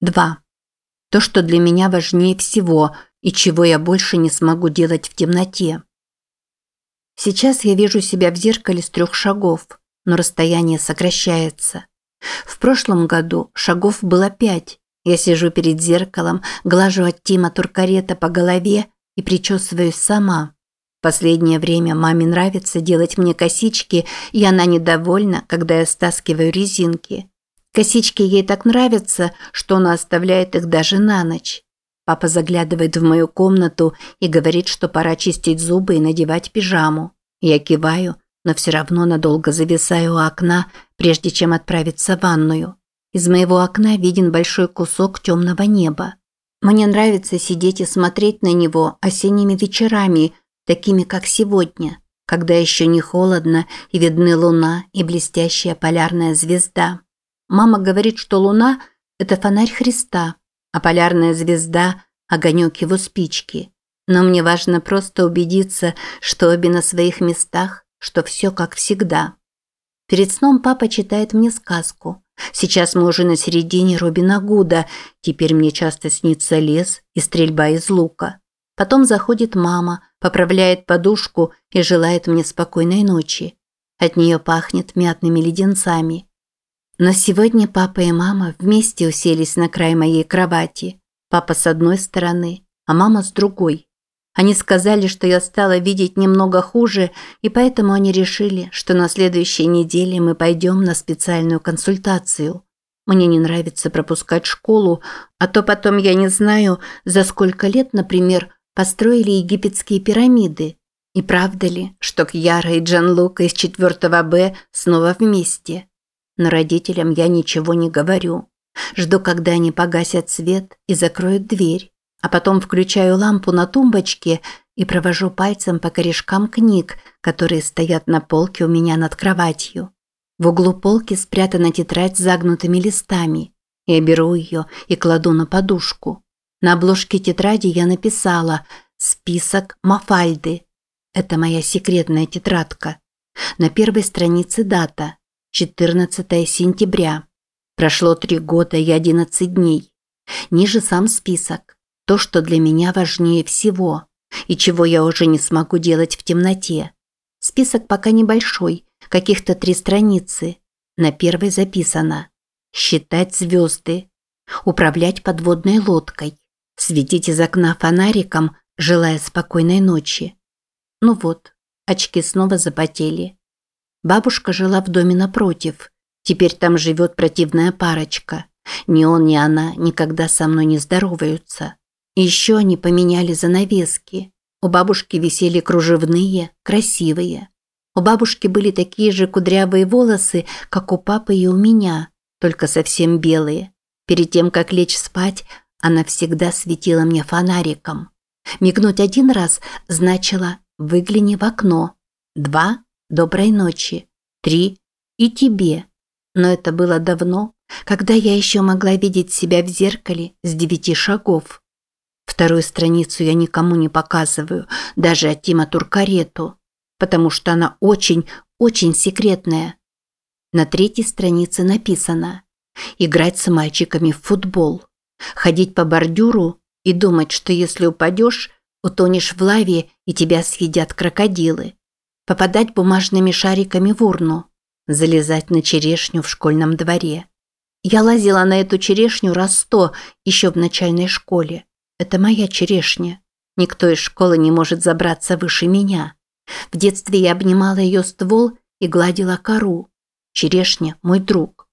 2. То, что для меня важнее всего и чего я больше не смогу делать в темноте. Сейчас я вижу себя в зеркале с трех шагов, но расстояние сокращается. В прошлом году шагов было пять. Я сижу перед зеркалом, глажу от Тима Туркарета по голове и причесываюсь сама. Последнее время маме нравится делать мне косички, и она недовольна, когда я стаскиваю резинки. Косички ей так нравятся, что она оставляет их даже на ночь. Папа заглядывает в мою комнату и говорит, что пора чистить зубы и надевать пижаму. Я киваю, но все равно надолго зависаю у окна, прежде чем отправиться в ванную. Из моего окна виден большой кусок темного неба. Мне нравится сидеть и смотреть на него осенними вечерами, такими как сегодня, когда еще не холодно и видны луна и блестящая полярная звезда. Мама говорит, что луна – это фонарь Христа, а полярная звезда – огонек его спички. Но мне важно просто убедиться, что обе на своих местах, что все как всегда. Перед сном папа читает мне сказку. Сейчас мы уже на середине Робина Гуда, теперь мне часто снится лес и стрельба из лука. Потом заходит мама, поправляет подушку и желает мне спокойной ночи. От нее пахнет мятными леденцами. Но сегодня папа и мама вместе уселись на край моей кровати. Папа с одной стороны, а мама с другой. Они сказали, что я стала видеть немного хуже, и поэтому они решили, что на следующей неделе мы пойдем на специальную консультацию. Мне не нравится пропускать школу, а то потом я не знаю, за сколько лет, например, построили египетские пирамиды. И правда ли, что Кьяра и Джан Лука из 4 Б снова вместе? Но родителям я ничего не говорю. Жду, когда они погасят свет и закроют дверь, а потом включаю лампу на тумбочке и провожу пальцем по корешкам книг, которые стоят на полке у меня над кроватью. В углу полки спрятана тетрадь с загнутыми листами. Я беру ее и кладу на подушку. На обложке тетради я написала «Список Мафальды». Это моя секретная тетрадка. На первой странице дата 14 сентября. Прошло три года и 11 дней. Ниже сам список. То, что для меня важнее всего и чего я уже не смогу делать в темноте. Список пока небольшой, каких-то три страницы. На первой записано «Считать звезды», «Управлять подводной лодкой», «Светить из окна фонариком, желая спокойной ночи». Ну вот, очки снова запотели. Бабушка жила в доме напротив. Теперь там живет противная парочка. Ни он, ни она никогда со мной не здороваются. Еще они поменяли занавески. У бабушки висели кружевные, красивые. У бабушки были такие же кудрявые волосы, как у папы и у меня, только совсем белые. Перед тем, как лечь спать, она всегда светила мне фонариком. Мигнуть один раз значило «выгляни в окно». Два доброй ночи, три и тебе. Но это было давно, когда я еще могла видеть себя в зеркале с девяти шагов. Вторую страницу я никому не показываю, даже от Тима Туркарету, потому что она очень, очень секретная. На третьей странице написано «Играть с мальчиками в футбол, ходить по бордюру и думать, что если упадешь, утонешь в лаве и тебя съедят крокодилы попадать бумажными шариками в урну, залезать на черешню в школьном дворе. Я лазила на эту черешню раз сто еще в начальной школе. Это моя черешня. Никто из школы не может забраться выше меня. В детстве я обнимала ее ствол и гладила кору. Черешня – мой друг.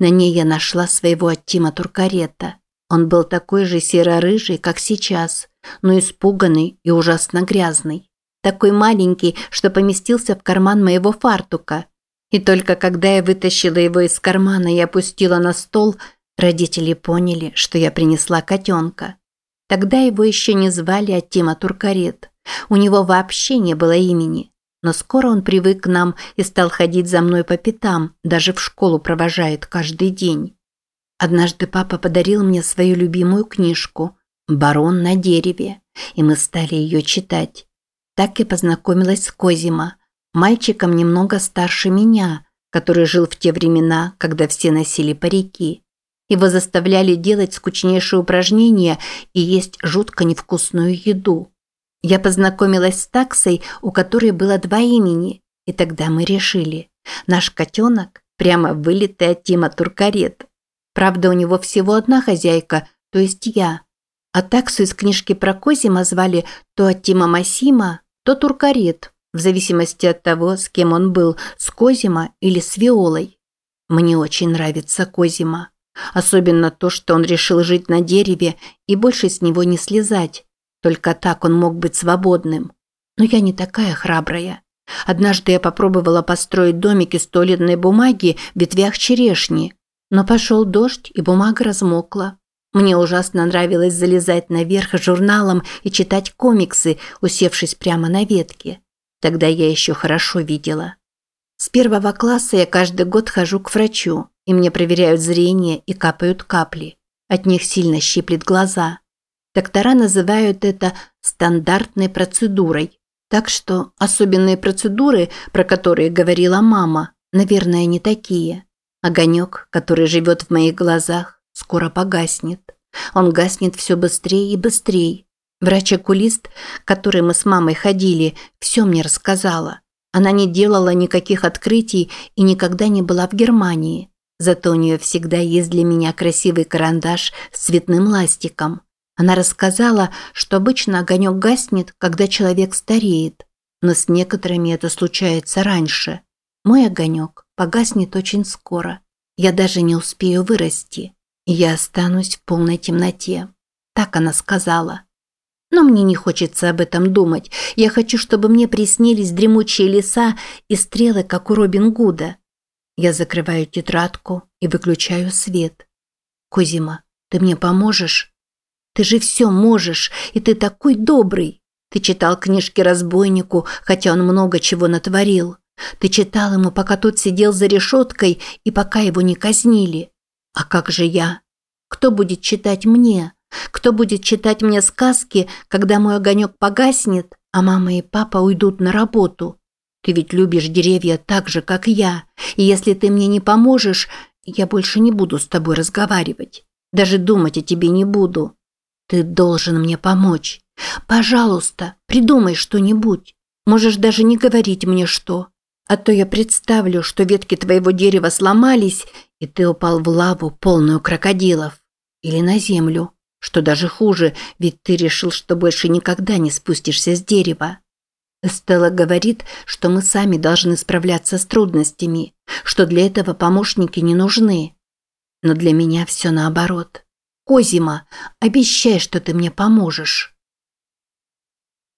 На ней я нашла своего Аттима Туркарета. Он был такой же серо-рыжий, как сейчас, но испуганный и ужасно грязный такой маленький, что поместился в карман моего фартука. И только когда я вытащила его из кармана и опустила на стол, родители поняли, что я принесла котенка. Тогда его еще не звали Атима Туркарет. У него вообще не было имени. Но скоро он привык к нам и стал ходить за мной по пятам, даже в школу провожает каждый день. Однажды папа подарил мне свою любимую книжку «Барон на дереве», и мы стали ее читать. Так и познакомилась с Козима, мальчиком немного старше меня, который жил в те времена, когда все носили парики. Его заставляли делать скучнейшие упражнения и есть жутко невкусную еду. Я познакомилась с таксой, у которой было два имени, и тогда мы решили. Наш котенок прямо вылитый от Тима Туркарет. Правда, у него всего одна хозяйка, то есть я. А таксу из книжки про Козима звали то Тима Масима, то Туркарет, в зависимости от того, с кем он был, с Козима или с Виолой. Мне очень нравится Козима. Особенно то, что он решил жить на дереве и больше с него не слезать. Только так он мог быть свободным. Но я не такая храбрая. Однажды я попробовала построить домик из туалетной бумаги в ветвях черешни. Но пошел дождь, и бумага размокла. Мне ужасно нравилось залезать наверх журналом и читать комиксы, усевшись прямо на ветке. Тогда я еще хорошо видела. С первого класса я каждый год хожу к врачу, и мне проверяют зрение и капают капли. От них сильно щиплет глаза. Доктора называют это стандартной процедурой. Так что особенные процедуры, про которые говорила мама, наверное, не такие. Огонек, который живет в моих глазах, скоро погаснет. Он гаснет все быстрее и быстрее. Врач-окулист, к которой мы с мамой ходили, все мне рассказала. Она не делала никаких открытий и никогда не была в Германии. Зато у нее всегда есть для меня красивый карандаш с цветным ластиком. Она рассказала, что обычно огонек гаснет, когда человек стареет, но с некоторыми это случается раньше. Мой огонек погаснет очень скоро. Я даже не успею вырасти, я останусь в полной темноте. Так она сказала. Но мне не хочется об этом думать. Я хочу, чтобы мне приснились дремучие леса и стрелы, как у Робин Гуда. Я закрываю тетрадку и выключаю свет. Кузима, ты мне поможешь? Ты же все можешь, и ты такой добрый. Ты читал книжки разбойнику, хотя он много чего натворил. Ты читал ему, пока тот сидел за решеткой и пока его не казнили. А как же я? Кто будет читать мне? Кто будет читать мне сказки, когда мой огонек погаснет, а мама и папа уйдут на работу? Ты ведь любишь деревья так же, как я. И если ты мне не поможешь, я больше не буду с тобой разговаривать. Даже думать о тебе не буду. Ты должен мне помочь. Пожалуйста, придумай что-нибудь. Можешь даже не говорить мне что. А то я представлю, что ветки твоего дерева сломались, и ты упал в лаву, полную крокодилов. Или на землю. Что даже хуже, ведь ты решил, что больше никогда не спустишься с дерева. Стелла говорит, что мы сами должны справляться с трудностями, что для этого помощники не нужны. Но для меня все наоборот. Козима, обещай, что ты мне поможешь.